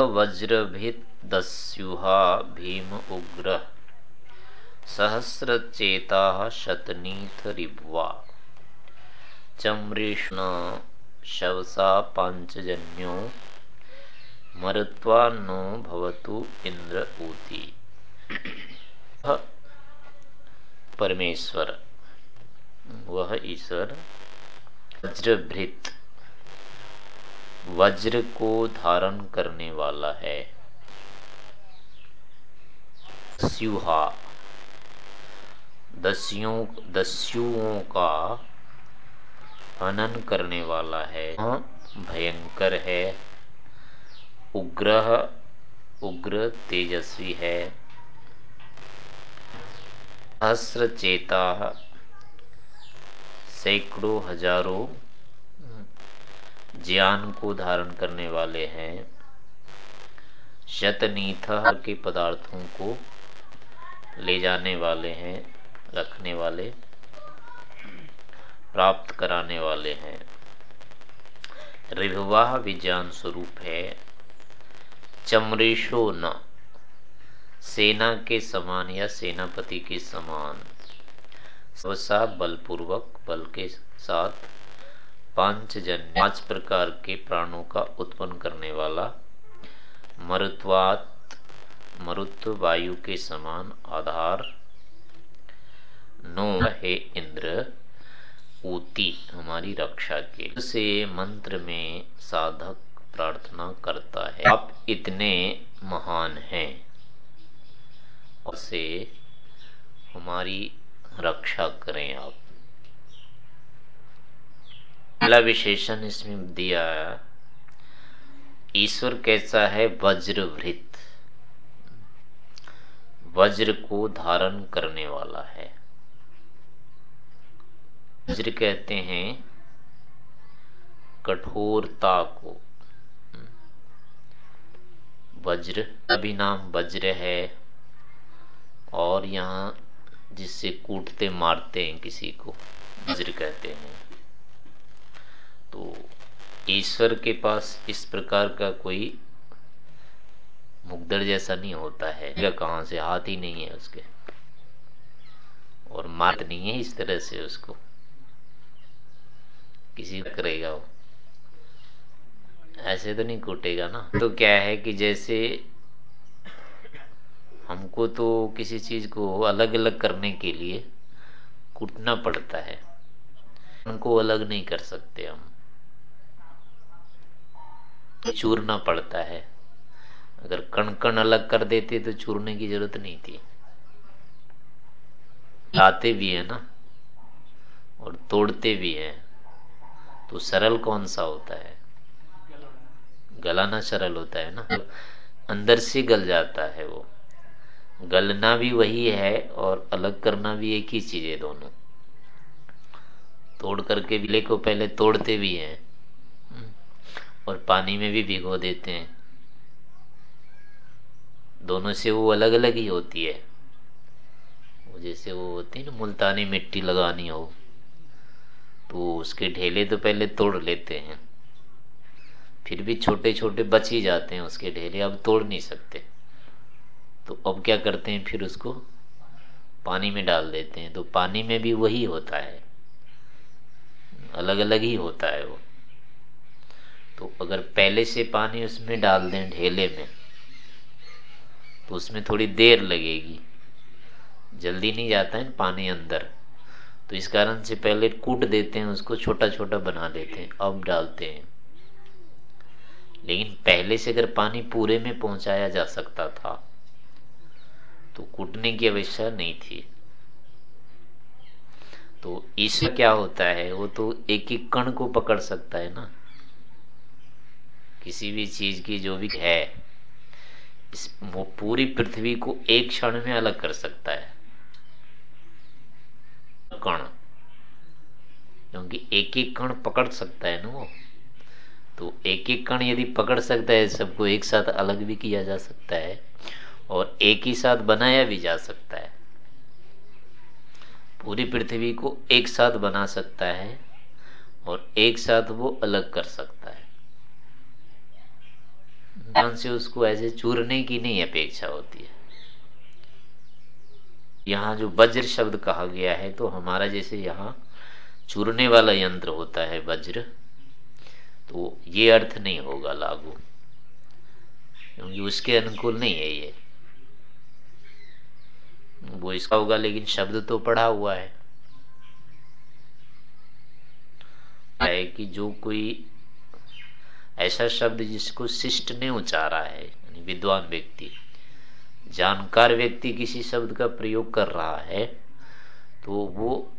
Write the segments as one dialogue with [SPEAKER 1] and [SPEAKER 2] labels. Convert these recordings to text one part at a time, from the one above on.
[SPEAKER 1] वज्रभित दस्युहा भीम उग्र। सहस्रचेता शतनीथ रिभ्वा चमृष्ण शवसा पांचजन्यो मरुत्वा नो भवतु इंद्र ऊती। परमेश्वर। वह ईश्वर। वज्रभृत। वज्र को धारण करने वाला है। स्युहा दस्युओं दस्युओं का हनन करने वाला है। भयंकर है। उग्र उग्र तेजस्वी है। सहस्र चेता सैकड़ों हज़ारों ज्ञान को धारण करने वाले हैं। शतनीथ के पदार्थों को ले जाने वाले हैं, रखने वाले, प्राप्त कराने वाले हैं। रिभवाह विज्ञान स्वरूप है। चमरेशो न, सेना के समान या सेनापति के समान बलपूर्वक बल के साथ पाँच जन पाँच प्रकार के प्राणों का उत्पन्न करने वाला मरुत्वात, मरुत्व वायु के समान आधार। नो हे इंद्र, ऊती हमारी रक्षा के। से मंत्र में साधक प्रार्थना करता है। आप इतने महान हैं। और से हमारी रक्षा करें आप। पहला विशेषण इसमें दिया ईश्वर कैसा है? वज्रवृत वज्र को धारण करने वाला है। वज्र कहते हैं कठोरता को। वज्र, अभी नाम वज्र है और यहाँ जिससे कूटते मारते हैं किसी को, वज्र कहते हैं। तो ईश्वर के पास इस प्रकार का कोई मुगदर जैसा नहीं होता है। कहाँ से? हाथ ही नहीं है उसके। और मात नहीं है इस तरह से उसको। किसी करेगा वो। ऐसे तो नहीं कूटेगा ना। तो क्या है कि जैसे हमको तो किसी चीज़ को अलग अलग करने के लिए कूटना पड़ता है। उनको अलग नहीं कर सकते हम। चूरना पड़ता है। अगर कण कण अलग कर देते तो चूरने की ज़रूरत नहीं थी। लाते भी है ना, और तोड़ते भी है तो सरल कौन सा होता है? गलाना सरल होता है ना। अंदर से गल जाता है वो। गलना भी वही है और अलग करना भी एक ही चीज़ है दोनों। तोड़ करके विले को पहले तोड़ते भी हैं। और पानी में भी भिगो देते हैं। दोनों से वो अलग अलग ही होती है। जैसे वो होती है ना, मुल्तानी मिट्टी लगानी हो तो उसके ढेले तो पहले तोड़ लेते हैं। फिर भी छोटे छोटे बच ही जाते हैं, उसके ढेले अब तोड़ नहीं सकते। तो अब क्या करते हैं, फिर उसको पानी में डाल देते हैं। तो पानी में भी वही होता है। अलग अलग ही होता है वो। तो अगर पहले से पानी उसमें डाल दें ढेले में तो उसमें थोड़ी देर लगेगी। जल्दी नहीं जाता है पानी अंदर। तो इस कारण से पहले कूट देते हैं, उसको छोटा छोटा बना देते हैं, अब डालते हैं। लेकिन पहले से अगर पानी पूरे में पहुँचाया जा सकता था तो कूटने की आवश्यकता नहीं थी। तो ईश्वर क्या होता है, वो तो एक एक कण को पकड़ सकता है ना। किसी भी चीज़ की जो भी है, इस वो पूरी पृथ्वी को एक क्षण में अलग कर सकता है। कण, क्योंकि एक एक कण पकड़ सकता है ना वो। तो एक एक कण यदि पकड़ सकता है, सबको एक साथ अलग भी किया जा सकता है और एक ही साथ बनाया भी जा सकता है। पूरी पृथ्वी को एक साथ बना सकता है और एक साथ वो अलग कर सकता है। ध्यान से उसको ऐसे चूरने की नहीं अपेक्षा होती है। यहाँ जो वज्र शब्द कहा गया है तो हमारा जैसे यहाँ चूरने वाला यंत्र होता है वज्र तो ये अर्थ नहीं होगा लागू, क्योंकि उसके अनुकूल नहीं है ये। वो इसका होगा, लेकिन शब्द तो पढ़ा हुआ है। है कि जो कोई ऐसा शब्द जिसको शिष्ट ने उचारा है विद्वान व्यक्ति। जानकार व्यक्ति किसी शब्द का प्रयोग कर रहा है तो वो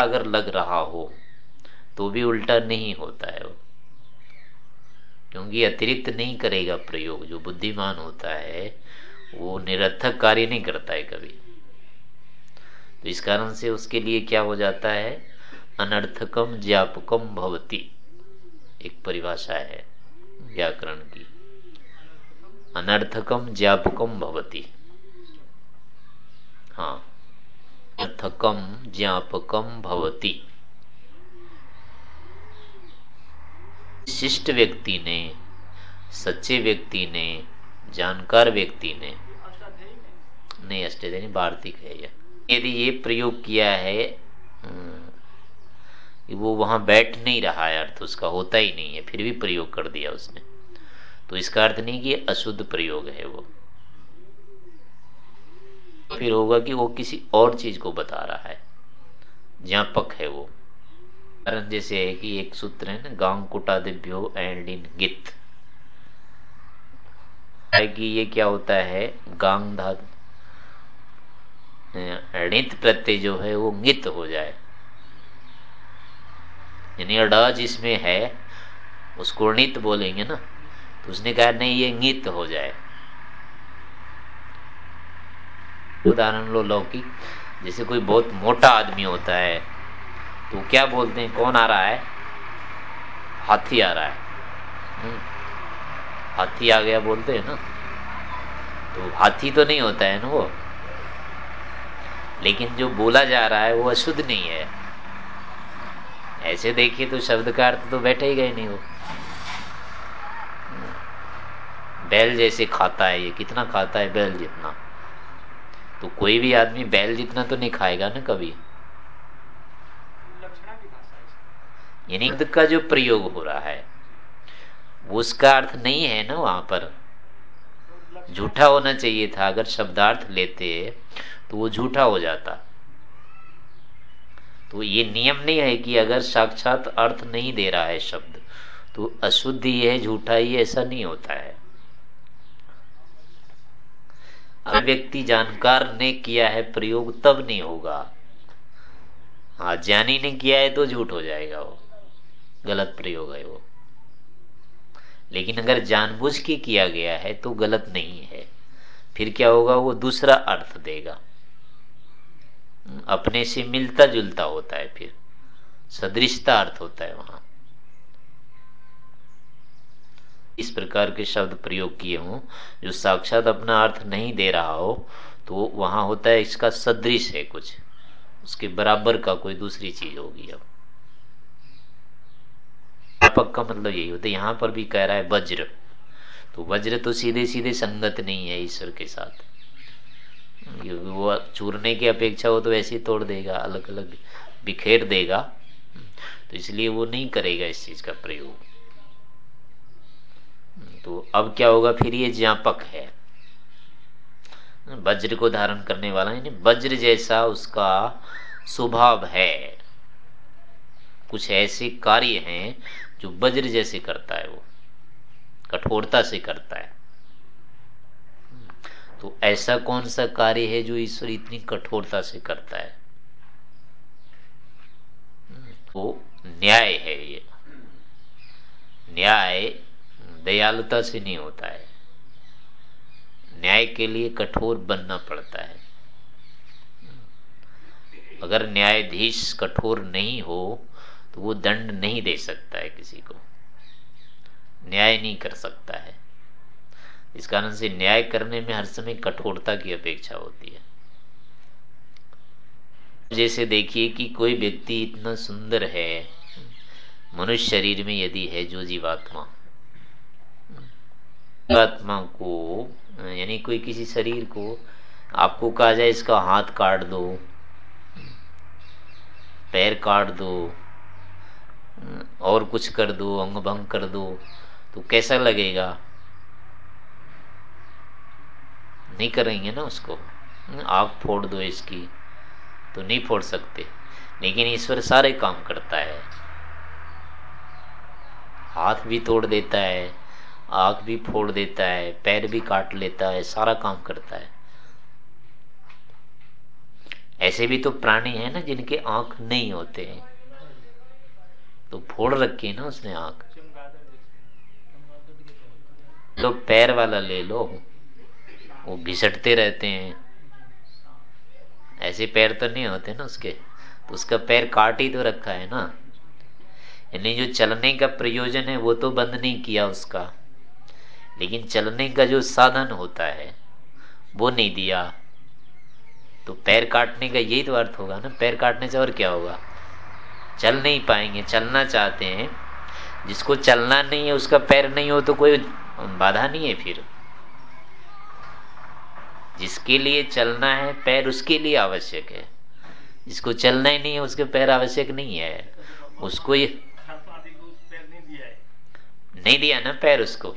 [SPEAKER 1] अगर लग रहा हो तो भी उल्टा नहीं होता है क्योंकि अतिरिक्त नहीं करेगा प्रयोग, जो बुद्धिमान होता है, वो निरर्थक कार्य नहीं करता है कभी। तो इस कारण से उसके लिए क्या हो जाता है? अनर्थकम, ज्ञापकम भवती। एक परिभाषा है व्याकरण की। अनर्थकम ज्ञापकम भवती। हाँ अर्थकम ज्ञापकम भवती। शिष्ट व्यक्ति ने सच्चे व्यक्ति ने जानकार व्यक्ति ने नहीं अष्टदेनी वार्तिक है यदि ये प्रयोग किया है हम्म, वो वहाँ बैठ नहीं रहा है, अर्थ उसका होता ही नहीं है, फिर भी प्रयोग कर दिया उसने। तो इसका अर्थ नहीं कि अशुद्ध प्रयोग है वो। फिर होगा कि वो किसी और चीज़ को बता रहा है, ज्ञापक है वो। कारण जैसे है कि एक सूत्र है ना गांग कुटा दिव्यो एंड इन गित कि ये क्या होता है गांग धातु प्रत्यय जो है वो गित हो जाए। यानी अड़ा जिसमें है, उसको णित बोलेंगे ना तो उसने कहा, नहीं, ये नित हो जाए। उदाहरण लो लौकिक, जैसे कोई बहुत मोटा आदमी होता है तो क्या बोलते हैं, कौन आ रहा है? हाथी आ रहा है। हम्म। हाथी आ गया बोलते हैं ना तो हाथी तो नहीं होता है ना वो, लेकिन जो बोला जा रहा है, वो अशुद्ध नहीं है। ऐसे देखिए तो शब्द का अर्थ तो बैठे ही गए नहीं वो। बैल जैसे खाता है ये कितना खाता है बैल जितना। तो कोई भी आदमी बैल जितना तो नहीं खाएगा ना कभी। यानी का जो प्रयोग हो रहा है वो उसका अर्थ नहीं है ना वहाँ पर। झूठा होना चाहिए था अगर शब्दार्थ लेते तो वो झूठा हो जाता। तो ये नियम नहीं है कि अगर साक्षात अर्थ नहीं दे रहा है शब्द तो अशुद्ध ही, झूठा ही ऐसा नहीं होता है। व्यक्ति जानकार ने किया है, प्रयोग तब नहीं होगा। हाँ ज्ञानी ने किया है तो झूठ हो जाएगा वो। गलत प्रयोग है वो। लेकिन अगर जानबूझ के किया गया है तो गलत नहीं है। फिर क्या होगा? वो दूसरा अर्थ देगा। अपने से मिलता जुलता होता है फिर। सदृशता अर्थ होता है वहाँ। इस प्रकार के शब्द प्रयोग किए हों, जो साक्षात अपना अर्थ नहीं दे रहा हो तो वहाँ होता है इसका सदृश है कुछ। उसके बराबर का कोई दूसरी चीज़ होगी अब। व्यापक का मतलब यही होता है, यहाँ पर भी कह रहा है वज्र। तो वज्र तो सीधे सीधे संगत नहीं है ईश्वर के साथ। वो चूरने की अपेक्षा हो तो ऐसे तोड़ देगा अलग अलग बिखेर देगा। तो इसलिए वो नहीं करेगा इस चीज़ का प्रयोग। तो अब क्या होगा, फिर ये ज्ञापक है। वज्र को धारण करने वाला, यानी वज्र जैसा उसका स्वभाव है। कुछ ऐसे कार्य हैं जो वज्र जैसे करता है वो, कठोरता से करता है। तो ऐसा कौन सा कार्य है जो ईश्वर इतनी कठोरता से करता है? वो न्याय है ये। न्याय दयालुता से नहीं होता है। न्याय के लिए कठोर बनना पड़ता है। अगर न्यायाधीश कठोर नहीं हो तो वो दंड नहीं दे सकता है किसी को। न्याय नहीं कर सकता है। इस कारण से न्याय करने में हर समय कठोरता की अपेक्षा होती है। जैसे देखिए कि कोई व्यक्ति इतना सुंदर है, मनुष्य शरीर में यदि है जो जीवात्मा जीवात्मा को, यानी कोई किसी शरीर को आपको कहा जाए इसका हाथ काट दो, पैर काट दो, और कुछ कर दो, अंग भंग कर दो तो कैसा लगेगा? नहीं करेंगे ना उसको। आग फोड़ दो इसकी। तो नहीं फोड़ सकते। लेकिन ईश्वर सारे काम करता है। हाथ भी तोड़ देता है आग भी फोड़ देता है, पैर भी काट लेता है, सारा काम करता है। ऐसे भी तो प्राणी है ना जिनके आँख नहीं होते हैं। तो फोड़ रखी है ना उसने आँख। लो, पैर वाला ले लो। वो घिसटते रहते हैं। ऐसे पैर तो नहीं होते ना उसके। तो उसका पैर काट ही तो रखा है ना। यानी जो चलने का प्रयोजन है, वो तो बंद नहीं किया उसका। लेकिन चलने का जो साधन होता है, वो नहीं दिया। तो पैर काटने का यही तो अर्थ होगा ना। पैर काटने से और क्या होगा? चल नहीं पाएँगे, चलना चाहते हैं। जिसको चलना नहीं है, उसका पैर नहीं हो तो कोई बाधा नहीं है फिर। जिसके लिए चलना है, पैर उसके लिए आवश्यक है। जिसको चलना ही नहीं है, उसके पैर आवश्यक नहीं है। उसको ये नहीं दिया ना पैर उसको।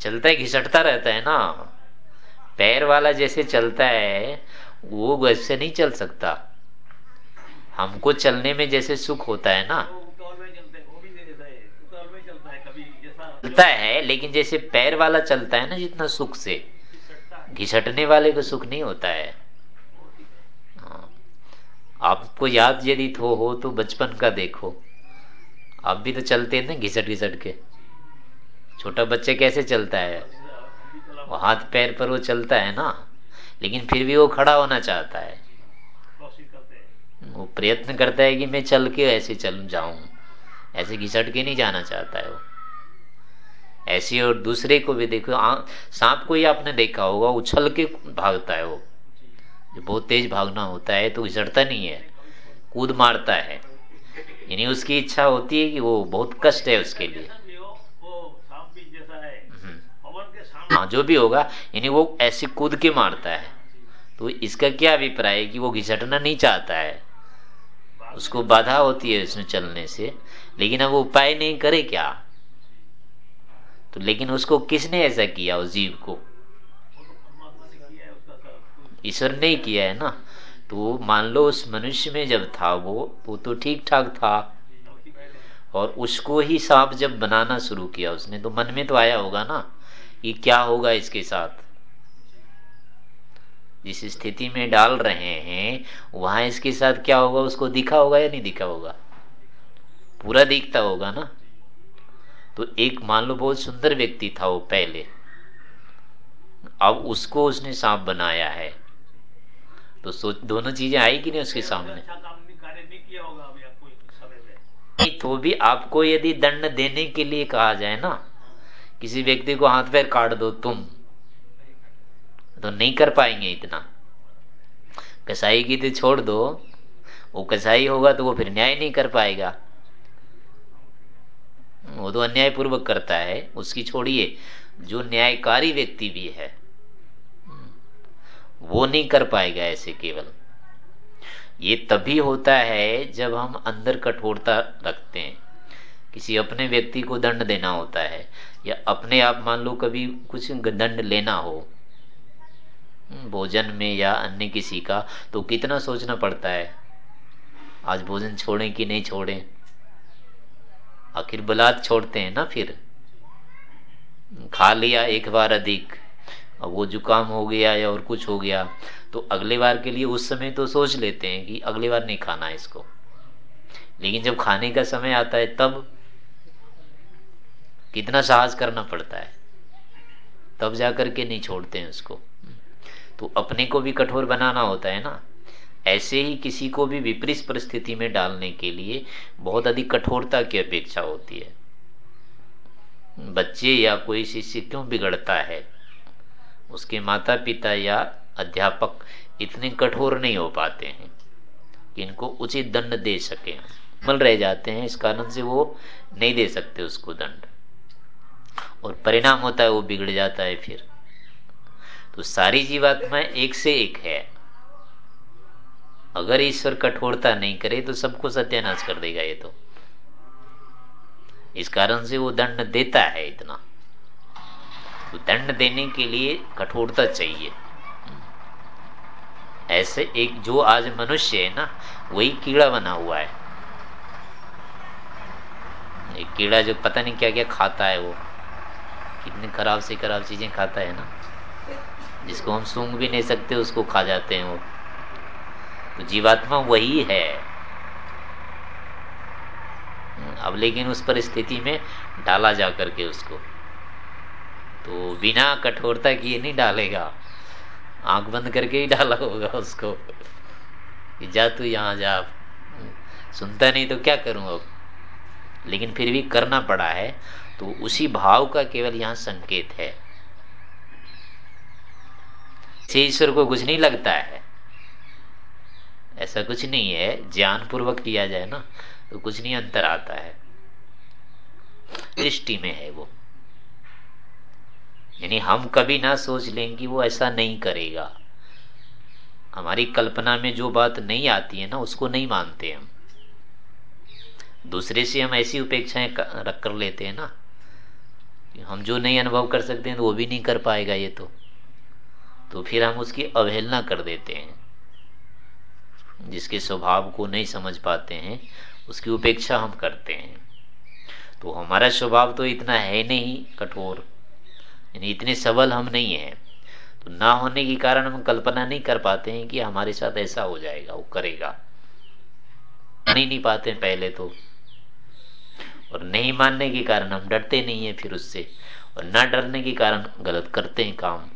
[SPEAKER 1] चलता है, घिसटता रहता है ना। पैर वाला जैसे चलता है, वो वैसे नहीं चल सकता। हमको चलने में जैसे सुख होता है ना। चलता है, लेकिन जैसे पैर वाला चलता है ना, जितना सुख से। घिसटने वाले को सुख नहीं होता है। हाँ। आपको याद यदि तो हो तो बचपन का देखो। आप भी तो चलते हैं ना घिसट घिसट के। छोटा बच्चा कैसे चलता है? वो हाथ पैर पर वो चलता है ना। लेकिन फिर भी वो खड़ा होना चाहता है। वो प्रयत्न करता है कि मैं चल के ऐसे चल जाऊँ। ऐसे घिसट के नहीं जाना चाहता है वो। ऐसी और दूसरे को भी देखो सांप को ही आपने देखा होगा, उछल के भागता है वो। जो बहुत तेज भागना होता है तो घिसटता नहीं है, कूद मारता है। यानी उसकी इच्छा होती है कि वो बहुत कष्ट है उसके लिए। हम्म। हाँ जो भी होगा, यानी वो ऐसे कूद के मारता है। तो इसका क्या अभिप्राय है कि वो घिसटना नहीं चाहता है? उसको बाधा होती है उसमें चलने से। लेकिन अब उपाय नहीं करे क्या? तो लेकिन उसको किसने ऐसा किया उस जीव को? ईश्वर ने किया है ना? तो मान लो उस मनुष्य में जब था वो वो तो ठीक ठाक था। और उसको ही सांप जब बनाना शुरू किया उसने तो मन में तो आया होगा ना कि क्या होगा इसके साथ? जिस स्थिति में डाल रहे हैं, वहाँ इसके साथ क्या होगा, उसको दिखा होगा या नहीं दिखा होगा? पूरा दिखता होगा ना? तो एक मान लो बहुत सुंदर व्यक्ति था वो पहले। अब उसको उसने सांप बनाया है। तो सोच दोनों चीज़ें आई कि नहीं उसके सामने? अच्छा तो भी आपको यदि दंड देने के लिए कहा जाए ना किसी व्यक्ति को हाथ पैर काट दो तुम तो नहीं कर पाएँगे इतना। कसाई की तो छोड़ दो वो कसाई होगा तो वो फिर न्याय नहीं कर पाएगा। वो तो अन्याय पूर्वक करता है, उसकी छोड़िए। जो न्यायकारी व्यक्ति भी है, वो नहीं कर पाएगा ऐसे केवल। ये तभी होता है जब हम अंदर कठोरता रखते हैं। किसी अपने व्यक्ति को दंड देना होता है, या अपने आप मान लो कभी कुछ दंड लेना हो, भोजन में या अन्य किसी का तो कितना सोचना पड़ता है, आज भोजन छोड़ें कि नहीं छोड़ें? आखिर बलात् छोड़ते हैं ना फिर। खा लिया एक बार अधिक, अब वो जुकाम हो गया या और कुछ हो गया तो अगले बार के लिए उस समय तो सोच लेते हैं कि अगली बार नहीं खाना है इसको। लेकिन जब खाने का समय आता है तब कितना साहस करना पड़ता है। तब जाकर के नहीं छोड़ते हैं उसको। तो अपने को भी कठोर बनाना होता है ना। ऐसे ही किसी को भी विपरीत परिस्थिति में डालने के लिए बहुत अधिक कठोरता की अपेक्षा होती है। बच्चे या कोई शिष्य क्यों बिगड़ता है? उसके माता पिता या अध्यापक इतने कठोर नहीं हो पाते हैं कि इनको उचित दंड दे सके। मल रह जाते हैं, इस कारण से वो नहीं दे सकते उसको दंड। और परिणाम होता है, वो बिगड़ जाता है फिर। तो सारी जीवात्मा एक से एक है। अगर ईश्वर कठोरता नहीं करे तो सबको सत्यानाश कर देगा ये तो। इस कारण से वो दंड देता है इतना। तो दंड देने के लिए कठोरता चाहिए। ऐसे एक जो आज मनुष्य है ना, वही कीड़ा बना हुआ है। एक कीड़ा जो पता नहीं क्या क्या खाता है वो। कितनी खराब से खराब चीज़ें खाता है ना। जिसको हम सूंघ भी नहीं सकते, उसको खा जाते हैं वो। तो जीवात्मा वही है। अब लेकिन उस परिस्थिति में डाला जा करके उसको। तो बिना कठोरता किए नहीं डालेगा। आँख बंद करके ही डाला होगा उसको। कि जा तू यहाँ जा। सुनता नहीं तो क्या करूँ अब? लेकिन फिर भी करना पड़ा है। तो उसी भाव का केवल यहाँ संकेत है। ईश्वर को कुछ नहीं लगता है। ऐसा कुछ नहीं है ज्ञान पूर्वक किया जाए ना तो कुछ नहीं अंतर आता है। दृष्टि में है वो। यानी हम कभी ना सोच लें कि वो ऐसा नहीं करेगा। हमारी कल्पना में जो बात नहीं आती है ना, उसको नहीं मानते हम। दूसरे से हम ऐसी उपेक्षाएँ रख कर लेते हैं ना हम जो नहीं अनुभव कर सकते हैं तो वो भी नहीं कर पाएगा ये तो। तो फिर हम उसकी अवहेलना कर देते हैं। जिसके स्वभाव को नहीं समझ पाते हैं, उसकी उपेक्षा हम करते हैं। तो हमारा स्वभाव तो इतना है नहीं, कठोर। यानी इतने सबल हम नहीं है। तो ना होने के कारण हम कल्पना नहीं कर पाते हैं कि हमारे साथ ऐसा हो जाएगा, वो करेगा। नहीं नहीं पाते पहले तो। और नहीं मानने के कारण हम डरते नहीं है फिर उससे। और ना डरने के कारण गलत करते हैं काम।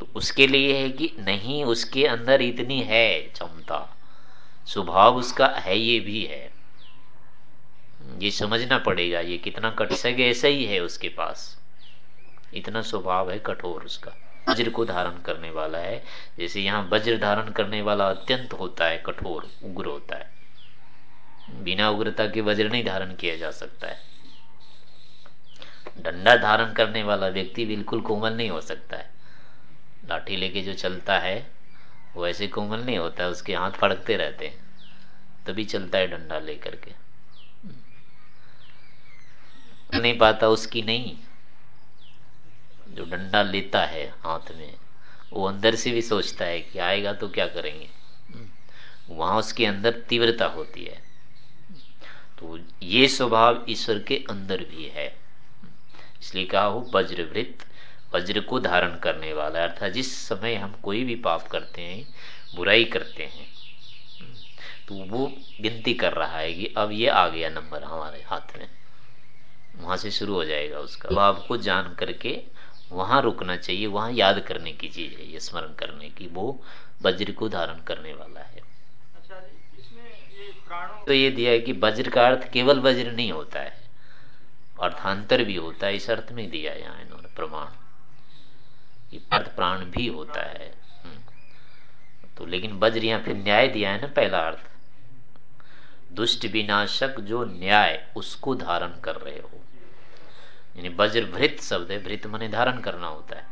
[SPEAKER 1] तो उसके लिए है कि नहीं, उसके अंदर इतनी है क्षमता। स्वभाव उसका है, ये भी है। ये समझना पड़ेगा, ये कितना कट सके ऐसा ही है उसके पास। इतना स्वभाव है कठोर उसका। वज्र को धारण करने वाला है। जैसे यहाँ वज्र धारण करने वाला अत्यंत होता है, कठोर, उग्र होता है। बिना उग्रता के वज्र नहीं धारण किया जा सकता है। डंडा धारण करने वाला व्यक्ति बिल्कुल कोमल नहीं हो सकता है। लाठी लेके जो चलता है, वो ऐसे कोमल नहीं होता है उसके हाथ फड़कते रहते हैं। तभी चलता है डंडा लेकर के। नहीं पाता उसकी नहीं। जो डंडा लेता है हाथ में, वो अंदर से भी सोचता है कि आएगा तो क्या करेंगे। वहाँ उसके अंदर तीव्रता होती है। तो ये स्वभाव ईश्वर के अंदर भी है। इसलिए कहा हो वज्रवृत्त वज्र को धारण करने वाला अर्थात जिस समय हम कोई भी पाप करते हैं बुराई करते हैं तो वो गिनती कर रहा है कि अब ये आ गया नंबर हमारे हाथ में। वहाँ से शुरू हो जाएगा उसका। भाव को जान करके वहाँ रुकना चाहिए वहाँ याद करने की चीज़ है ये स्मरण करने की वो वज्र को धारण करने वाला है। अच्छा इसमें ये तो ये दिया है कि वज्र का अर्थ केवल वज्र नहीं होता है अर्थांतर भी होता है इस अर्थ में दिया है यहाँ इन्होंने प्रमाण। अर्थ प्राण भी होता है। हम्म। तो लेकिन वज्र यहाँ फिर न्याय दिया है ना पहला अर्थ। दुष्ट विनाशक जो न्याय, उसको धारण कर रहे हो। यानी वज्र भृत शब्द है, भृत मने धारण करना होता है।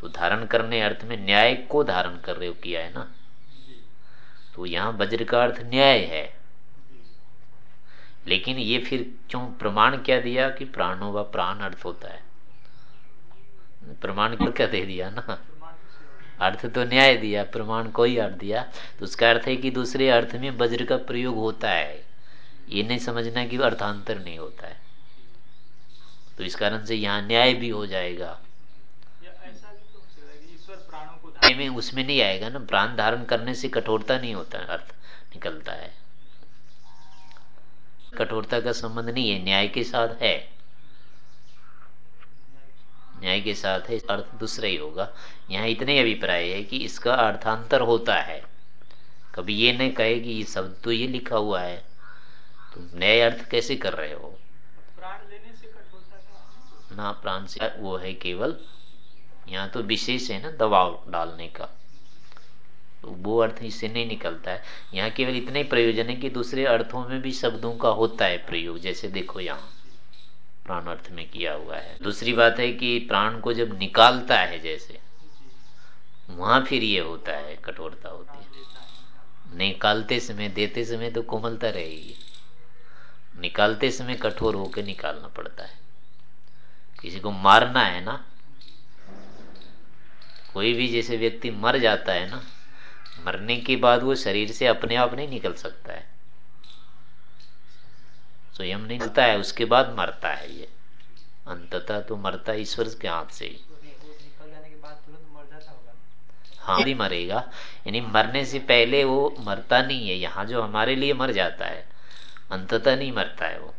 [SPEAKER 1] तो धारण करने अर्थ में न्याय को धारण कर रहे हो किया है ना? तो यहाँ वज्र का अर्थ न्याय है। लेकिन ये फिर क्यों प्रमाण क्या दिया कि प्राणों व प्राण अर्थ होता है? प्रमाण क्या दे दिया ना? अर्थ तो न्याय दिया, प्रमाण को ही अर्थ दिया। तो उसका अर्थ है कि दूसरे अर्थ में वज्र का प्रयोग होता है। ये नहीं समझना कि अर्थांतर नहीं होता है। तो इस कारण से यहाँ न्याय भी हो जाएगा। में उसमें नहीं आएगा ना। प्राण धारण करने से कठोरता नहीं होता, अर्थ निकलता है। कठोरता का संबंध नहीं है, न्याय के साथ है। न्याय के साथ है अर्थ दूसरा ही होगा। यहाँ इतने अभिप्राय है कि इसका अर्थांतर होता है। कभी ये नहीं कहे कि ये शब्द तो ये लिखा हुआ है। तुम न्याय अर्थ कैसे कर रहे हो। ना प्राण से वो है केवल यहाँ तो विशेष है ना दबाव डालने का। तो वो अर्थ इससे नहीं निकलता है। यहाँ केवल इतने प्रयोजन है कि दूसरे अर्थों में भी शब्दों का होता है प्रयोग जैसे देखो यहाँ। प्राण अर्थ में किया हुआ है। दूसरी बात है कि प्राण को जब निकालता है जैसे, वहाँ फिर ये होता है, कठोरता होती है। निकालते समय, देते समय तो कोमलता रहेगी निकालते समय कठोर होकर निकालना पड़ता है। किसी को मारना है ना, कोई भी जैसे व्यक्ति मर जाता है ना, मरने के बाद वो शरीर से अपने आप नहीं निकल सकता है। स्वयं नहीं निकलता है उसके बाद मरता है ये। अंततः तो मरता है ईश्वर के हाथ से ही। हाँ भी मरेगा। यानी मरने से पहले वो मरता नहीं है यहाँ जो हमारे लिए मर जाता है अंततः नहीं मरता है वो।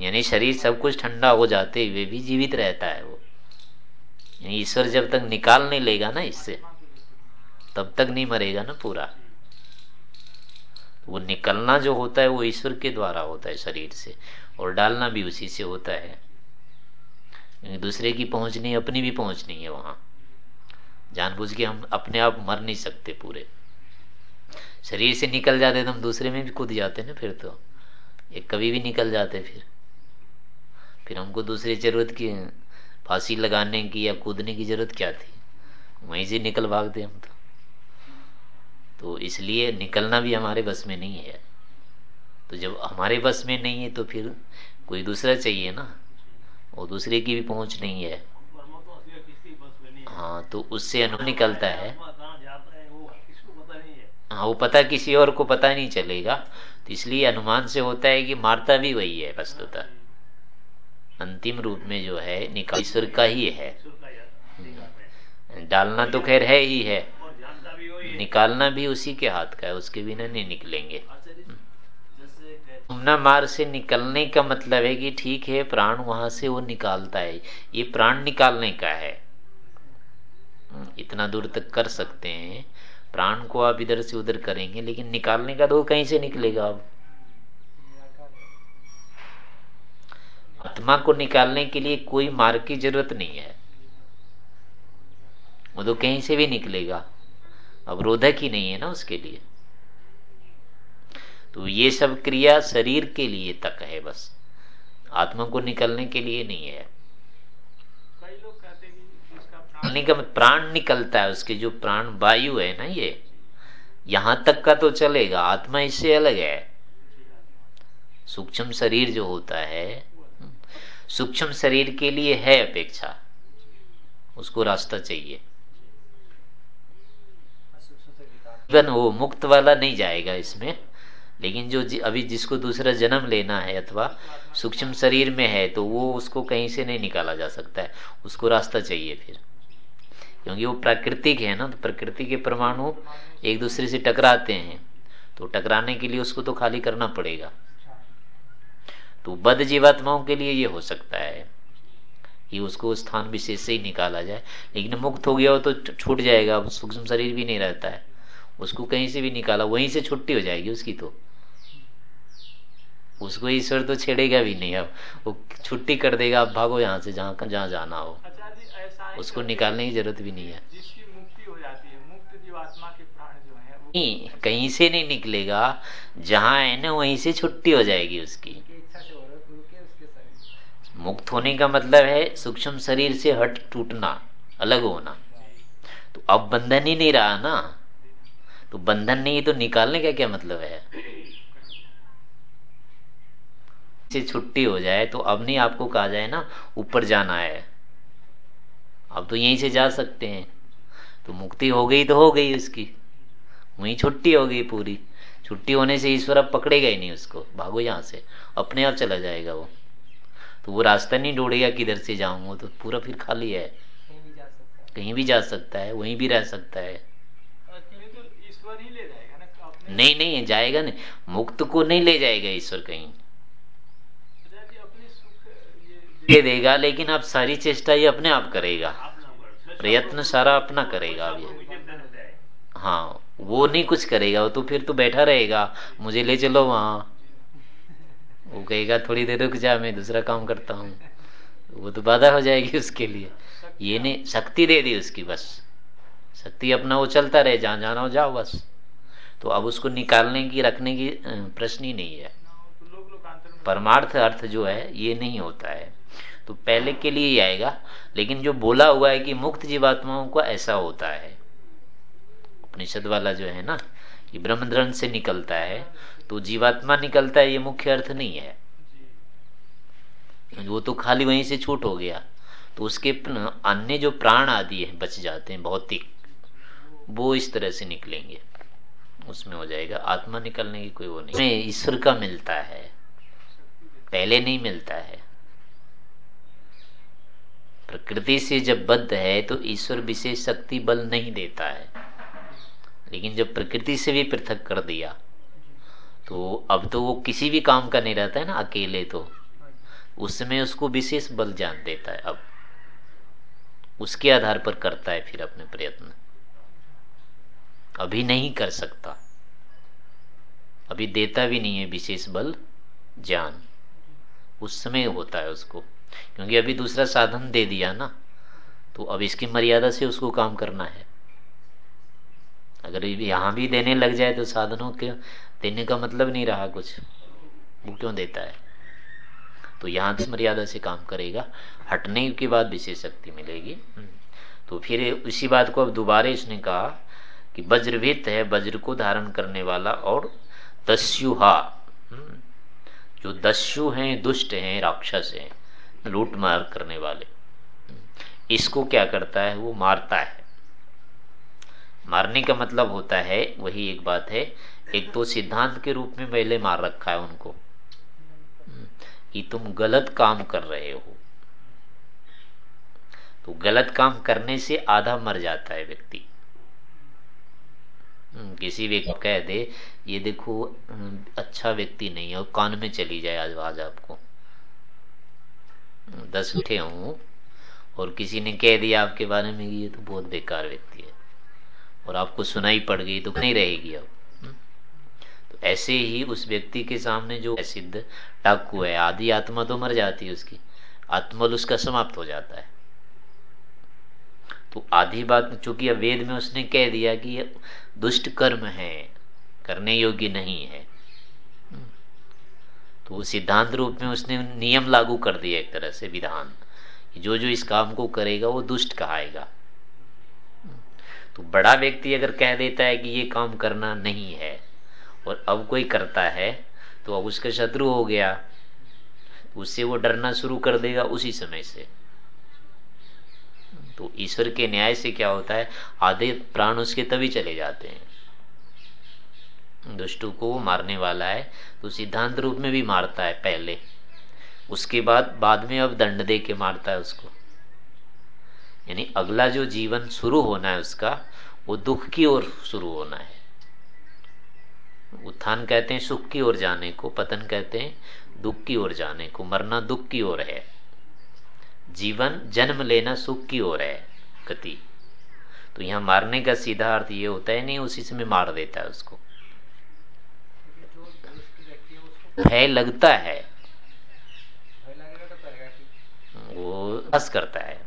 [SPEAKER 1] यानी शरीर सब कुछ ठंडा हो जाते हुए भी जीवित रहता है वो। यानी ईश्वर जब तक निकाल नहीं लेगा ना इससे तब तक नहीं मरेगा ना पूरा। वो निकलना जो होता है वो ईश्वर के द्वारा होता है शरीर से, और डालना भी उसी से होता है। दूसरे की पहुँच नहीं, अपनी भी पहुँच नहीं है वहाँ। जानबूझ के हम अपने आप मर नहीं सकते पूरे। शरीर से निकल जाते तो हम दूसरे में भी कूद जाते ना फिर तो। एक कभी भी निकल जाते फिर। फिर हमको दूसरी ज़रूरत की, फांसी लगाने की या कूदने की ज़रूरत क्या थी? वहीं से निकल भागते हम तो। तो इसलिए निकलना भी हमारे बस में नहीं है। तो जब हमारे बस में नहीं है तो फिर कोई दूसरा चाहिए ना? वो दूसरे की भी पहुँच नहीं है। हाँ तो उससे अनुभव निकलता है। हाँ वो पता किसी और को पता नहीं चलेगा। तो इसलिए अनुमान से होता है कि मारता भी वही है वस्तुता। अंतिम रूप में जो है निकाल ईश्वर का ही है। डालना तो खैर है ही है। निकालना भी उसी के हाथ का है उसके बिना नहीं निकलेंगे। घूमना मार से निकलने का मतलब है कि ठीक है प्राण वहाँ से वो निकालता है। ये प्राण निकालने का है। इतना दूर तक कर सकते हैं। प्राण को आप इधर से उधर करेंगे लेकिन निकालने का तो कहीं से निकलेगा अब। आत्मा को निकालने के लिए कोई मार्ग की ज़रूरत नहीं है। वो तो कहीं से भी निकलेगा। अवरोधक ही नहीं है ना उसके लिए। तो ये सब क्रिया शरीर के लिए तक है बस। आत्मा को निकलने के लिए नहीं है। कई लोग कहते हैं का प्राण निकलता है उसके जो प्राण वायु है ना ये यहाँ तक का तो चलेगा आत्मा इससे अलग है। सूक्ष्म शरीर जो होता है सूक्ष्म शरीर के लिए है अपेक्षा उसको रास्ता चाहिए। इवन वो मुक्त वाला नहीं जाएगा इसमें। लेकिन जो अभी जिसको दूसरा जन्म लेना है अथवा सूक्ष्म शरीर में है तो वो उसको कहीं से नहीं निकाला जा सकता है। उसको रास्ता चाहिए फिर। क्योंकि वो प्राकृतिक है ना तो प्रकृति के परमाणु एक दूसरे से टकराते हैं। तो टकराने के लिए उसको तो खाली करना पड़ेगा। तो बद जीवात्माओं के लिए ये हो सकता है कि उसको स्थान विशेष से ही निकाला जाए। लेकिन मुक्त हो गया हो तो छूट जाएगा सूक्ष्म शरीर भी नहीं रहता है। उसको कहीं से भी निकाला वहीं से छुट्टी हो जाएगी उसकी तो। उसको ईश्वर तो छेड़ेगा भी नहीं। अब वो छुट्टी कर देगा आप भागो यहाँ से जहाँ जहाँ जाना हो। अच्छा उसको निकालने की ज़रूरत भी नहीं है। मुक्ति हो जाती है मुक्त जीवात्मा के प्राण जो है नहीं कहीं से नहीं निकलेगा। जहाँ है ना वहीं से छुट्टी हो जाएगी उसकी। मुक्त होने का मतलब है सूक्ष्म शरीर से हट टूटना अलग होना। तो अब बंधन ही नहीं रहा ना। तो बंधन नहीं तो निकालने का क्या मतलब है? से छुट्टी हो जाए तो अब नहीं आपको कहा जाए ना, ऊपर जाना है। अब तो यहीं से जा सकते हैं। तो मुक्ति हो गई तो हो गई उसकी। वहीं छुट्टी हो गई पूरी। छुट्टी होने से ईश्वर अब पकड़ेगा ही नहीं उसको। भागो यहाँ से। अपने आप चला जाएगा वो। तो वो रास्ता नहीं ढूंढेगा किधर से जाऊँगा तो पूरा फिर खाली है। कहीं भी जा सकता है। वहीं भी रह सकता है। नहीं नहीं जाएगा नहीं। मुक्त को नहीं ले जाएगा ईश्वर कहीं। दे देगा लेकिन अब सारी चेष्टा ये अपने आप करेगा। प्रयत्न सारा अपना करेगा अब ये। हाँ वो नहीं कुछ करेगा वो तो फिर तो बैठा रहेगा। मुझे ले चलो वहाँ। वो कहेगा थोड़ी देर रुक जा मैं दूसरा काम करता हूँ। वो तो बाधा हो जाएगी उसके लिए। ये नहीं शक्ति दे दी उसकी बस। शक्ति अपना वो चलता रहे, जहाँ जाना हो जाओ बस। तो अब उसको निकालने की, रखने की प्रश्न ही नहीं है। परमार्थ अर्थ जो है, ये नहीं होता है। तो पहले के लिए ही आएगा, लेकिन जो बोला हुआ है कि मुक्त जीवात्माओं को ऐसा होता है, उपनिषद वाला जो है ना, कि ब्रह्मद्रन से निकलता है तो जीवात्मा निकलता है, ये मुख्य अर्थ नहीं है। वो तो खाली वहीं से छूट हो गया। तो उसके अन्य जो प्राण आदि है, बच जाते हैं, भौतिक। वो इस तरह से निकलेंगे। उसमें हो जाएगा आत्मा निकलने की कोई वो नहीं। ईश्वर का मिलता है। पहले नहीं मिलता है। प्रकृति से जब बद्ध है तो ईश्वर विशेष शक्ति बल नहीं देता है। लेकिन जब प्रकृति से भी पृथक कर दिया तो अब तो वो किसी भी काम का नहीं रहता है ना, अकेले तो। उसमें उसको विशेष बल जान देता है अब। उसके आधार पर करता है फिर अपने प्रयत्न। अभी नहीं कर सकता। अभी देता भी नहीं है विशेष बल, ज्ञान। उस समय होता है उसको। क्योंकि अभी दूसरा साधन दे दिया ना तो अब इसकी मर्यादा से उसको काम करना है। अगर यहाँ भी देने लग जाए तो साधनों के देने का मतलब नहीं रहा कुछ। वो क्यों देता है? तो यहाँ से मर्यादा से काम करेगा। हटने के बाद विशेष शक्ति मिलेगी। तो फिर उसी बात को अब दोबारा इसने कहा कि वज्रभित है वज्र को धारण करने वाला और दस्युहा हम्म। जो दस्यु हैं दुष्ट हैं राक्षस हैं लूट मार करने वाले। हम्म। इसको क्या करता है? वो मारता है। मारने का मतलब होता है वही एक बात है एक तो सिद्धांत के रूप में पहले मार रखा है उनको। कि तुम गलत काम कर रहे हो। तो गलत काम करने से आधा मर जाता है व्यक्ति। हम्म, किसी व्यक्ति कह दे ये देखो हम्म, अच्छा व्यक्ति नहीं है और कान में चली जाए आज आज आपको। हम्म, दस उठे हूँ और किसी ने कह दिया आपके बारे में ये तो बहुत बेकार व्यक्ति है और आपको सुनाई पड़ गई तो नहीं रहेगी अब। तो ऐसे ही उस व्यक्ति के सामने जो सिद्ध डाकू है आदि आत्मा तो मर जाती है उसकी आत्मल उसका समाप्त हो जाता है। तो आधी बात चूँकि अब वेद में उसने कह दिया कि ये दुष्ट कर्म है, करने योग्य नहीं है। तो सिद्धांत रूप में उसने नियम लागू कर दिया एक तरह से विधान जो जो इस काम को करेगा वो दुष्ट कहाएगा। तो बड़ा व्यक्ति अगर कह देता है कि ये काम करना नहीं है और अब कोई करता है तो अब उसका शत्रु हो गया उससे वो डरना शुरू कर देगा उसी समय से। तो ईश्वर के न्याय से क्या होता है? आधे प्राण उसके तभी चले जाते हैं। दुष्टु को मारने वाला है तो सिद्धांत रूप में भी मारता है पहले। उसके बाद बाद में अब दंड दे के मारता है उसको। यानी अगला जो जीवन शुरू होना है उसका, वो दुख की ओर शुरू होना है। उत्थान कहते हैं सुख की ओर जाने को, पतन कहते हैं दुख की ओर जाने को, मरना दुख की ओर है। जीवन जन्म लेना सुख की ओर है, गति। तो यहाँ मारने का सीधा अर्थ ये होता है, नहीं, उसी से मार देता है उसको। भय लगता है। वो हस करता है।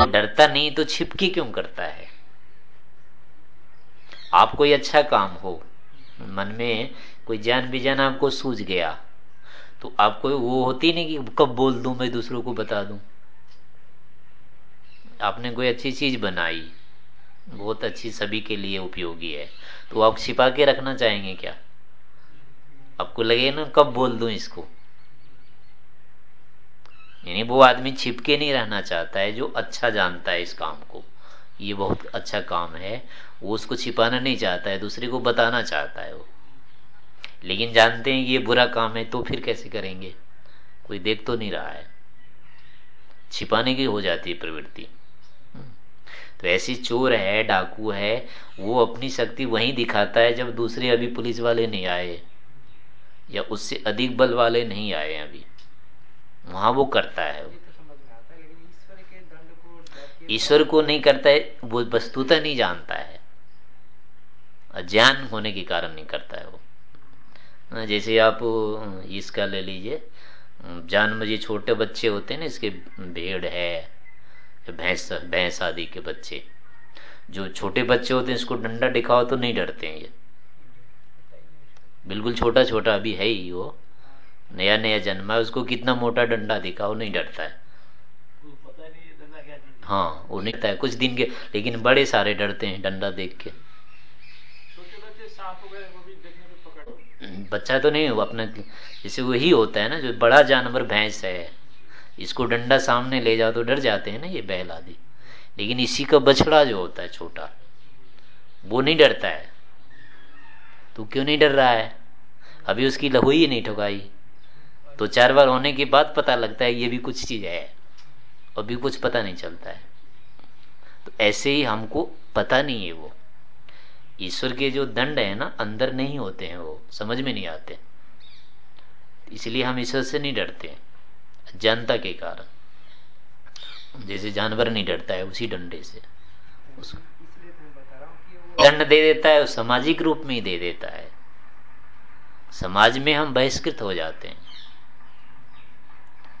[SPEAKER 1] डरता नहीं तो छिपकी क्यों करता है? आप कोई अच्छा काम हो। मन में कोई जान बेजान आपको सूझ गया। तो आपको वो होती नहीं कि कब बोल दूँ मैं दूसरों को बता दूँ। आपने कोई अच्छी चीज़ बनाई, बहुत अच्छी सभी के लिए उपयोगी है तो आप छिपा के रखना चाहेंगे क्या? आपको लगे ना, कब बोल दूँ इसको? यानी वो आदमी छिपके नहीं रहना चाहता है, जो अच्छा जानता है इस काम को। ये बहुत अच्छा काम है, वो उसको छिपाना नहीं चाहता है, दूसरे को बताना चाहता है वो। लेकिन जानते हैं ये बुरा काम है तो फिर कैसे करेंगे? कोई देख तो नहीं रहा है। छिपाने की हो जाती है प्रवृत्ति। तो ऐसी चोर है, डाकू है, वो अपनी शक्ति वहीं दिखाता है जब दूसरे अभी पुलिस वाले नहीं आए, या उससे अधिक बल वाले नहीं आए अभी। वहाँ वो करता है। ईश्वर को नहीं करता है, वो वस्तुता नहीं जानता है। अज्ञान होने के कारण नहीं करता है वो। जैसे आप इसका ले लीजिए। जान मुझे छोटे बच्चे होते हैं ना, इसके भेड़ है, भैंस भैंस आदि के बच्चे। जो छोटे बच्चे होते हैं, इसको डंडा दिखाओ तो नहीं डरते हैं ये। बिल्कुल छोटा छोटा अभी है ही वो। नया नया जन्मा है, उसको कितना मोटा डंडा दिखाओ, नहीं डरता है। हाँ वो नहीं है, कुछ दिन के, लेकिन बड़े सारे डरते हैं डंडा देख के। बच्चा तो नहीं हुआ, अपना जैसे वही होता है ना, जो बड़ा जानवर भैंस है, इसको डंडा सामने ले जाओ तो डर जाते हैं ना ये बैल आदि। लेकिन इसी का बछड़ा जो होता है छोटा, वो नहीं डरता है। तो क्यों नहीं डर रहा है? अभी उसकी लहू ही नहीं ठुकाई। तो चार बार होने के बाद पता लगता है ये भी कुछ चीज़ है अभी कुछ पता नहीं चलता है। तो ऐसे ही हमको पता नहीं है वो। ईश्वर के जो दंड है ना, अंदर नहीं होते हैं वो, समझ में नहीं आते। इसलिए हम ईश्वर से नहीं डरते, जनता के कारण। जैसे जानवर नहीं डरता है, उसी डंडे से। दंड दे देता है सामाजिक रूप में ही दे देता है। समाज में हम बहिष्कृत हो जाते हैं।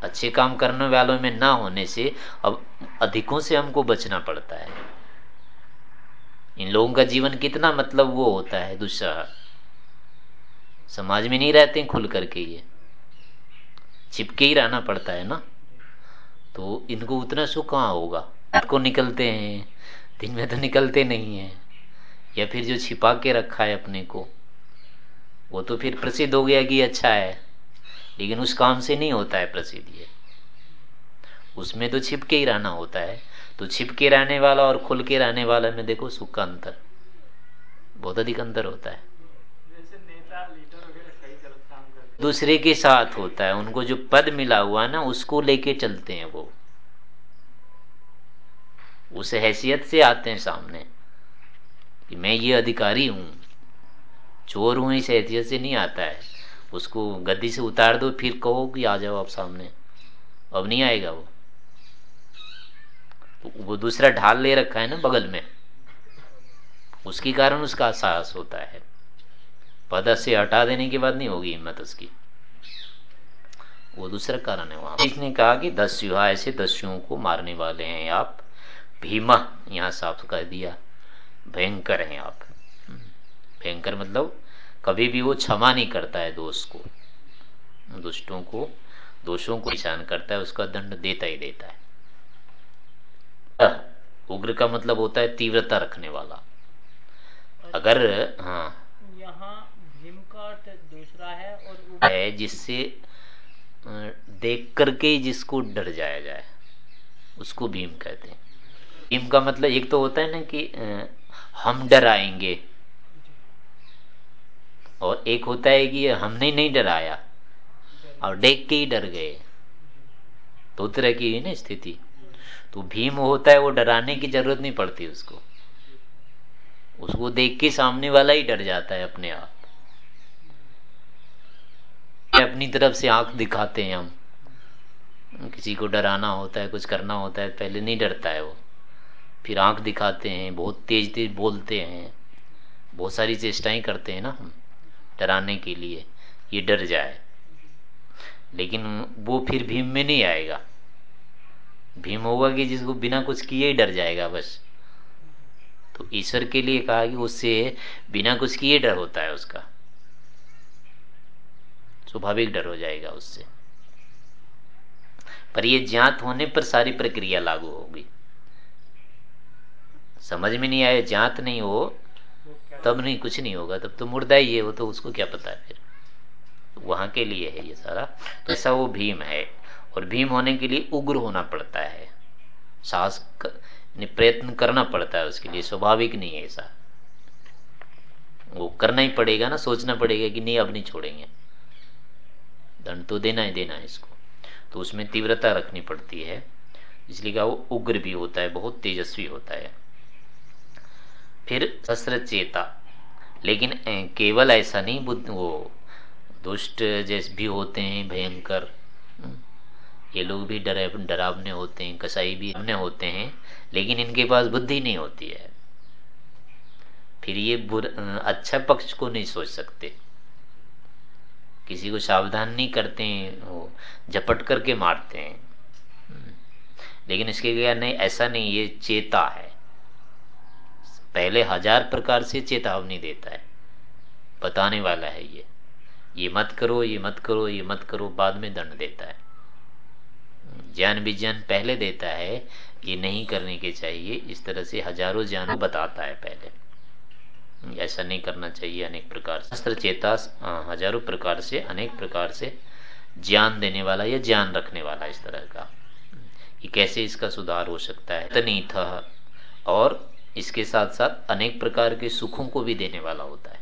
[SPEAKER 1] अच्छे काम करने वालों में ना होने से अब अधिकों से हमको बचना पड़ता है। इन लोगों का जीवन कितना मतलब वो होता है दुस्सह समाज में नहीं रहते खुल करके ये। छिपके ही रहना पड़ता है ना। तो इनको उतना सुख कहाँ होगा? को निकलते हैं, दिन में तो निकलते नहीं है। या फिर जो छिपा के रखा है अपने को, वो तो फिर प्रसिद्ध हो गया कि अच्छा है। लेकिन उस काम से नहीं होता है प्रसिद्ध ये। उसमें तो छिपके ही रहना होता है। तो छिपके रहने वाला और खुल के रहने वाला में देखो सुख का अंतर। बहुत अधिक अंतर होता है। दूसरे के साथ होता है उनको जो पद मिला हुआ ना उसको लेके चलते हैं वो। उस हैसियत से आते हैं सामने कि मैं ये अधिकारी हूँ। चोर हूँ इस हैसियत से नहीं आता है। उसको गद्दी से उतार दो फिर कहो कि आ जाओ आप सामने। अब नहीं आएगा वो। वो दूसरा ढाल ले रखा है ना बगल में। उसके कारण उसका साहस होता है। पद से हटा देने के बाद नहीं होगी हिम्मत उसकी। वो दूसरा कारण है वहाँ। इसने कहा कि दस युवा ऐसे दस्युओं को मारने वाले हैं आप। भीमा यहाँ साफ़ कर दिया। भयंकर हैं आप। भयंकर मतलब कभी भी वो क्षमा नहीं करता है दोष को। दुष्टों को, दोषों को निशान करता है, उसका दंड देता ही देता है। उग्र का मतलब होता है तीव्रता रखने वाला। अगर हाँ।
[SPEAKER 2] यहाँ भीम का दूसरा है और
[SPEAKER 1] है जिससे देख करके जिसको डर जाया जाए उसको भीम कहते हैं। भीम का मतलब एक तो होता है ना कि हम डराएँगे और एक होता है कि हमने नहीं डराया और देख के ही डर गए। दो तरह की है ना स्थिति। तो भीम होता है वो डराने की ज़रूरत नहीं पड़ती उसको। उसको देख के सामने वाला ही डर जाता है अपने आप। अपनी तरफ़ से आँख दिखाते हैं हम। किसी को डराना होता है, कुछ करना होता है, पहले नहीं डरता है वो। फिर आँख दिखाते हैं, बहुत तेज तेज बोलते हैं। बहुत सारी चेष्टाएँ करते हैं ना हम, डराने के लिए। ये डर जाए। लेकिन वो फिर भीम में नहीं आएगा। भीम होगा कि जिसको बिना कुछ किए ही डर जाएगा बस। तो ईश्वर के लिए कहा कि उससे बिना कुछ किए डर होता है उसका। स्वाभाविक डर हो जाएगा उससे। पर ये ज्ञात होने पर सारी प्रक्रिया लागू होगी। समझ में नहीं आए ज्ञात नहीं हो, तब नहीं, कुछ नहीं होगा। तब तो मुर्दा ही है वो तो उसको क्या पता है फिर? वहाँ के लिए है ये सारा। तो ऐसा वो भीम है। और भीम होने के लिए उग्र होना पड़ता है। साहस प्रयत्न करना पड़ता है उसके लिए, स्वाभाविक नहीं है ऐसा। वो करना ही पड़ेगा ना, सोचना पड़ेगा कि नहीं, अब नहीं छोड़ेंगे। दंड तो देना ही देना है इसको। तो उसमें तीव्रता रखनी पड़ती है। इसलिए का वो उग्र भी होता है, बहुत तेजस्वी होता है। फिर शस्त्र चेता। लेकिन केवल ऐसा नहीं, बुद्ध वो दुष्ट जैसे भी होते हैं, भयंकर। ये लोग भी डरे, डरावने होते हैं, कसाई भी अपने होते हैं, लेकिन इनके पास बुद्धि नहीं होती है। फिर ये अच्छा पक्ष को नहीं सोच सकते। किसी को सावधान नहीं करते हैं, वो झपट करके मारते हैं। लेकिन इसके लिए नहीं, ऐसा नहीं, ये चेता है। पहले हज़ार प्रकार से चेतावनी देता है। बताने वाला है ये। ये मत करो, ये मत करो, ये मत करो, बाद में दंड देता है। ज्ञान विज्ञान पहले देता है ये नहीं करने के चाहिए, इस तरह से हज़ारों ज्ञान बताता है पहले। ऐसा नहीं करना चाहिए अनेक प्रकार से। शास्त्र चेता हज़ारों प्रकार से, अनेक प्रकार से ज्ञान देने वाला या ज्ञान रखने वाला इस तरह का, कि कैसे इसका सुधार हो सकता है। तनी था, और इसके साथ साथ अनेक प्रकार के सुखों को भी देने वाला होता है।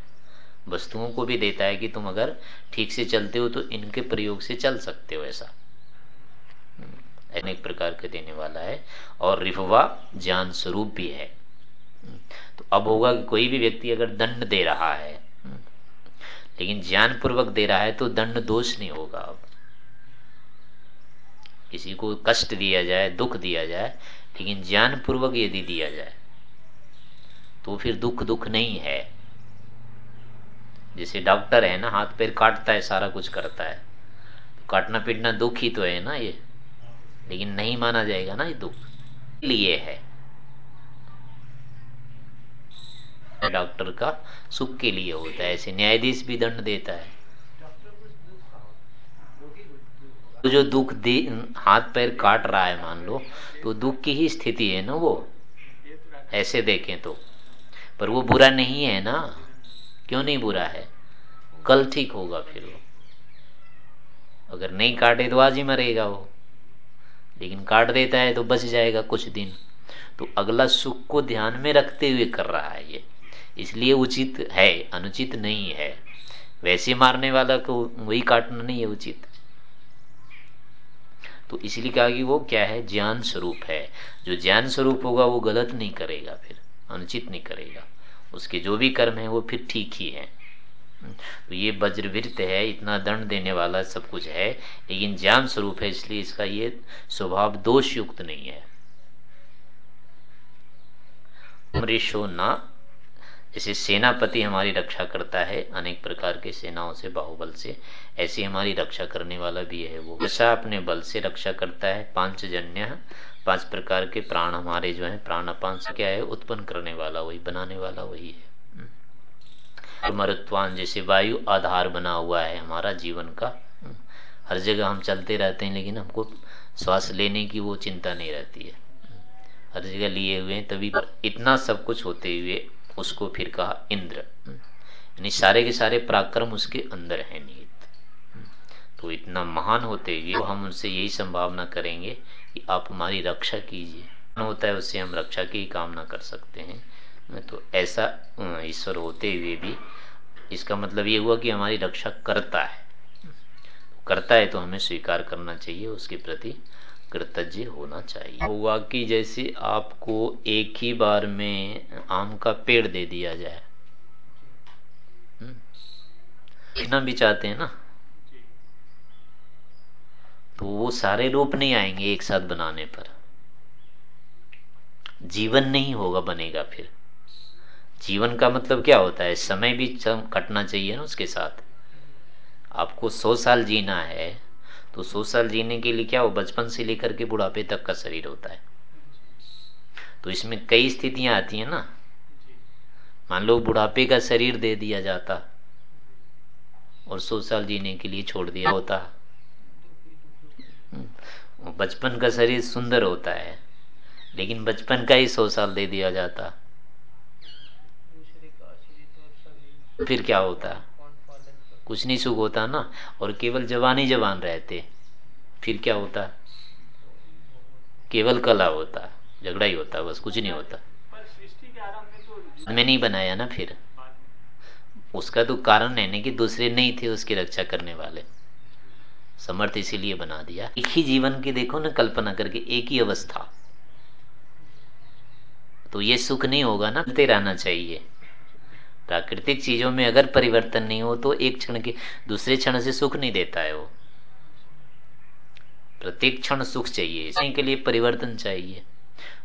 [SPEAKER 1] वस्तुओं को भी देता है कि तुम अगर ठीक से चलते हो तो इनके प्रयोग से चल सकते हो ऐसा। अनेक प्रकार के देने वाला है, और रिफवा ज्ञान स्वरूप भी है। तो अब होगा कि कोई भी व्यक्ति अगर दंड दे रहा है, लेकिन ज्ञान पूर्वक दे रहा है तो दंड दोष नहीं होगा। अब किसी को कष्ट दिया जाए, दुख दिया जाए, लेकिन ज्ञान पूर्वक यदि दिया जाए तो फिर दुख दुख नहीं है। जैसे डॉक्टर है ना, हाथ पैर काटता है, सारा कुछ करता है। तो काटना पीटना दुख ही तो है ना ये। लेकिन नहीं माना जाएगा ना ये दुख। लिए है। डॉक्टर का सुख के लिए होता है, ऐसे न्यायाधीश भी दंड देता है। तो जो दुख दे, हाथ पैर काट रहा है, मान लो तो दुख की ही स्थिति है ना वो। ऐसे देखें तो। पर वो बुरा नहीं है ना। क्यों नहीं बुरा है? कल ठीक होगा फिर वो। अगर नहीं काटे तो आज ही मरेगा वो। लेकिन काट देता है तो बच जाएगा कुछ दिन। तो अगला सुख को ध्यान में रखते हुए कर रहा है ये। इसलिए उचित है, अनुचित नहीं है। वैसे मारने वाला को वही काटना नहीं है उचित। तो इसलिए कहा कि वो क्या है? ज्ञान स्वरूप है। जो ज्ञान स्वरूप होगा वो गलत नहीं करेगा फिर, अनुचित नहीं करेगा। उसके जो भी कर्म है वो फिर ठीक ही है। तो ये वज्रवृत्त है, इतना दंड देने वाला सब कुछ है, लेकिन ज्ञान स्वरूप है, इसलिए इसका ये स्वभाव दोष युक्त नहीं है। अमरीशो ना, जैसे सेनापति हमारी रक्षा करता है, अनेक प्रकार के सेनाओं से, बाहुबल से, ऐसी हमारी रक्षा करने वाला भी है वो। ऐसा अपने बल से रक्षा करता है, पाँच जन्य, पाँच प्रकार के प्राण हमारे जो है, प्राण प्राणापान क्या है, उत्पन्न करने वाला, वही, बनाने वाला वही है। मरुत्वान जैसे वायु आधार बना हुआ है हमारा जीवन का। हर जगह हम चलते रहते हैं, लेकिन हमको श्वास लेने की वो चिंता नहीं रहती है। हर जगह लिए हुए हैं, तभी इतना सब कुछ होते हुए उसको फिर कहा इंद्र। यानी सारे के सारे पराक्रम उसके अंदर है निहित। तो इतना महान होते हुए हम उनसे यही संभावना करेंगे कि आप हमारी रक्षा कीजिए। होता है उससे हम रक्षा की कामना कर सकते हैं। तो ऐसा ईश्वर होते हुए भी इसका मतलब ये हुआ कि हमारी रक्षा करता है। करता है तो हमें स्वीकार करना चाहिए, उसके प्रति कृतज्ञ होना चाहिए। हुआ कि जैसे आपको एक ही बार में आम का पेड़ दे दिया जाए। इतना भी चाहते हैं ना? तो वो सारे रूप नहीं आएँगे एक साथ बनाने पर। जीवन नहीं होगा बनेगा फिर। जीवन का मतलब क्या होता है? समय भी कटना चाहिए ना उसके साथ। आपको सौ साल जीना है तो सौ साल जीने के लिए क्या हो? बचपन से लेकर के बुढ़ापे तक का शरीर होता है। तो इसमें कई स्थितियाँ आती हैं ना। मान लो बुढ़ापे का शरीर दे दिया जाता, और सौ साल जीने के लिए छोड़ दिया होता। बचपन का शरीर सुंदर होता है, लेकिन बचपन का ही सौ साल दे दिया जाता। फिर क्या होता? कुछ नहीं सुख होता ना? और केवल जवान ही जवान रहते। फिर क्या होता? केवल कला होता, झगड़ा ही होता, बस कुछ नहीं होता। में नहीं बनाया ना फिर? उसका तो कारण है ना कि दूसरे नहीं थे उसकी रक्षा करने वाले। समर्थ इसीलिए बना दिया। एक ही जीवन की देखो ना कल्पना करके, एक ही अवस्था। तो ये सुख नहीं होगा ना? रहना चाहिए। प्राकृतिक चीज़ों में अगर परिवर्तन नहीं हो तो एक क्षण के दूसरे क्षण से सुख नहीं देता है वो। प्रत्येक क्षण सुख चाहिए इसी के लिए परिवर्तन चाहिए।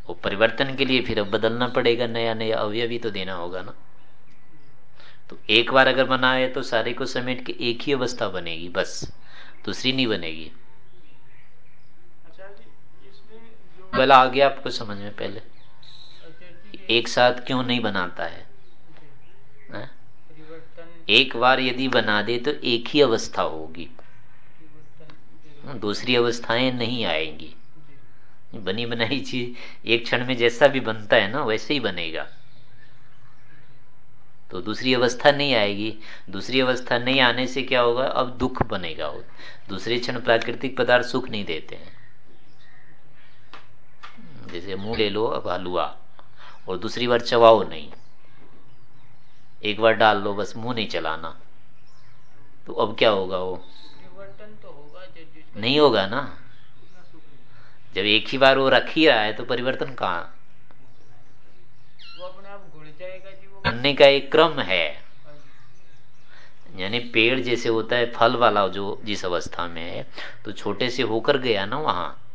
[SPEAKER 1] वो परिवर्तन के लिए फिर अब बदलना पड़ेगा नया नया अवयवी तो देना होगा ना। तो एक बार अगर बनाए तो सारे को समेट के एक ही अवस्था बनेगी बस। दूसरी नहीं बनेगी। पहला आ गया आपको समझ में पहले। एक साथ क्यों नहीं बनाता है? एक बार यदि बना दे तो एक ही अवस्था होगी। दूसरी अवस्थाएँ नहीं आएँगी। बनी बनाई चीज़ एक क्षण में जैसा भी बनता है ना, वैसे ही बनेगा। तो दूसरी अवस्था नहीं आएगी। दूसरी अवस्था नहीं आने से क्या होगा? अब दुख बनेगा। दूसरे क्षण प्राकृतिक पदार्थ सुख नहीं देते हैं। जैसे मुँह ले लो, अब हलवा, और दूसरी बार चबाओ नहीं। एक बार डाल लो बस मुँह नहीं चलाना। तो अब क्या होगा वो? तो होगा नहीं होगा ना? जब एक ही बार वो रख ही रहा है तो परिवर्तन कहाँ? बनने का एक क्रम है। यानी पेड़ जैसे होता है फल वाला जो जिस अवस्था में है तो छोटे से होकर गया ना वहाँ?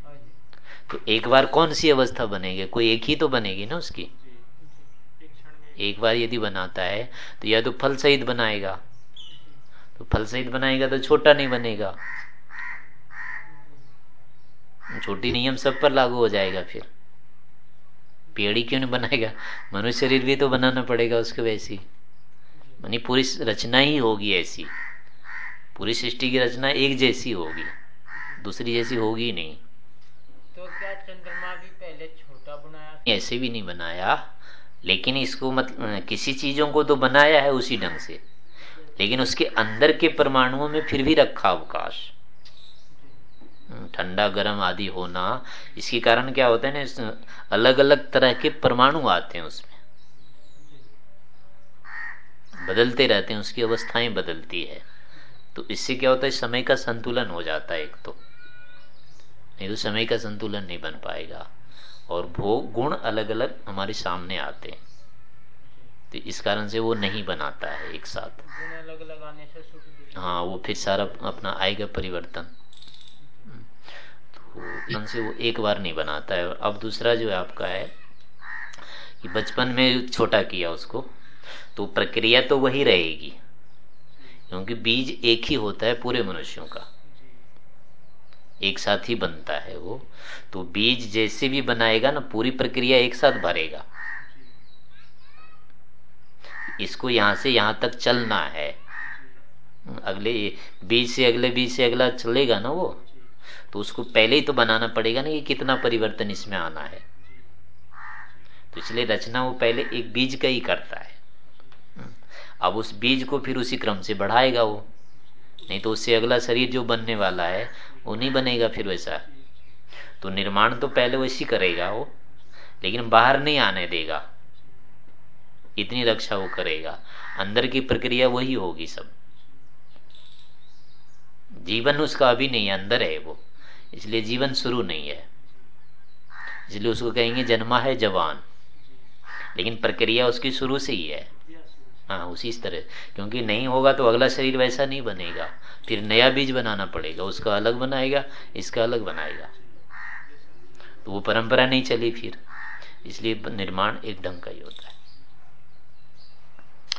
[SPEAKER 1] तो एक बार कौन सी अवस्था बनेगी? कोई एक ही तो बनेगी ना उसकी? एक बार यदि बनाता है तो या तो फल सहित बनाएगा। तो फल सहित बनाएगा तो छोटा नहीं बनेगा। छोटी नियम सब पर लागू हो जाएगा फिर। पेड़ी क्यों नहीं बनाएगा? मनुष्य शरीर भी तो बनाना पड़ेगा उसके वैसी मानी पूरी रचना ही होगी ऐसी। पूरी सृष्टि की रचना एक जैसी होगी। दूसरी जैसी होगी नहीं।
[SPEAKER 2] तो क्या चंद्रमा भी पहले छोटा बनाया
[SPEAKER 1] ऐसे भी नहीं बनाया। लेकिन इसको मतलब किसी चीज़ों को तो बनाया है उसी ढंग से। लेकिन उसके अंदर के परमाणुओं में फिर भी रखा अवकाश। ठंडा, गर्म आदि होना, इसके कारण क्या होता है ना अलग अलग तरह के परमाणु आते हैं उसमें। बदलते रहते हैं, उसकी अवस्थाएँ बदलती है। तो इससे क्या होता है, समय का संतुलन हो जाता है एक तो। नहीं तो समय का संतुलन नहीं बन पाएगा। और भोग गुण अलग अलग हमारे सामने आते हैं। तो इस कारण से वो नहीं बनाता है एक साथ।
[SPEAKER 2] अलग अलग आने से
[SPEAKER 1] हाँ वो फिर सारा अपना आएगा परिवर्तन। तो से वो एक बार नहीं बनाता है। अब दूसरा जो है आपका है कि बचपन में छोटा किया उसको तो प्रक्रिया तो वही रहेगी। क्योंकि बीज एक ही होता है पूरे मनुष्यों का। एक साथ ही बनता है वो। तो बीज जैसे भी बनाएगा ना, पूरी प्रक्रिया एक साथ भरेगा। इसको यहाँ से यहाँ तक चलना है। अगले बीज से अगले बीज से अगला चलेगा ना वो? तो उसको पहले ही तो बनाना पड़ेगा ना कि कितना परिवर्तन इसमें आना है। तो इसलिए रचना वो पहले एक बीज का ही करता है। अब उस बीज को फिर उसी क्रम से बढ़ाएगा वो। नहीं तो उससे अगला शरीर जो बनने वाला है वो नहीं बनेगा फिर वैसा। तो निर्माण तो पहले वैसी करेगा वो, लेकिन बाहर नहीं आने देगा। इतनी रक्षा वो करेगा। अंदर की प्रक्रिया वही होगी सब। जीवन उसका अभी नहीं अंदर है वो। इसलिए जीवन शुरू नहीं है। इसलिए उसको कहेंगे जन्मा है जवान। लेकिन प्रक्रिया उसकी शुरू से ही है। हाँ उसी तरह। क्योंकि नहीं होगा तो अगला शरीर वैसा नहीं बनेगा। फिर नया बीज बनाना पड़ेगा, उसका अलग बनाएगा, इसका अलग बनाएगा। तो वो परंपरा नहीं चली फिर। इसलिए निर्माण एक ढंग का ही होता है।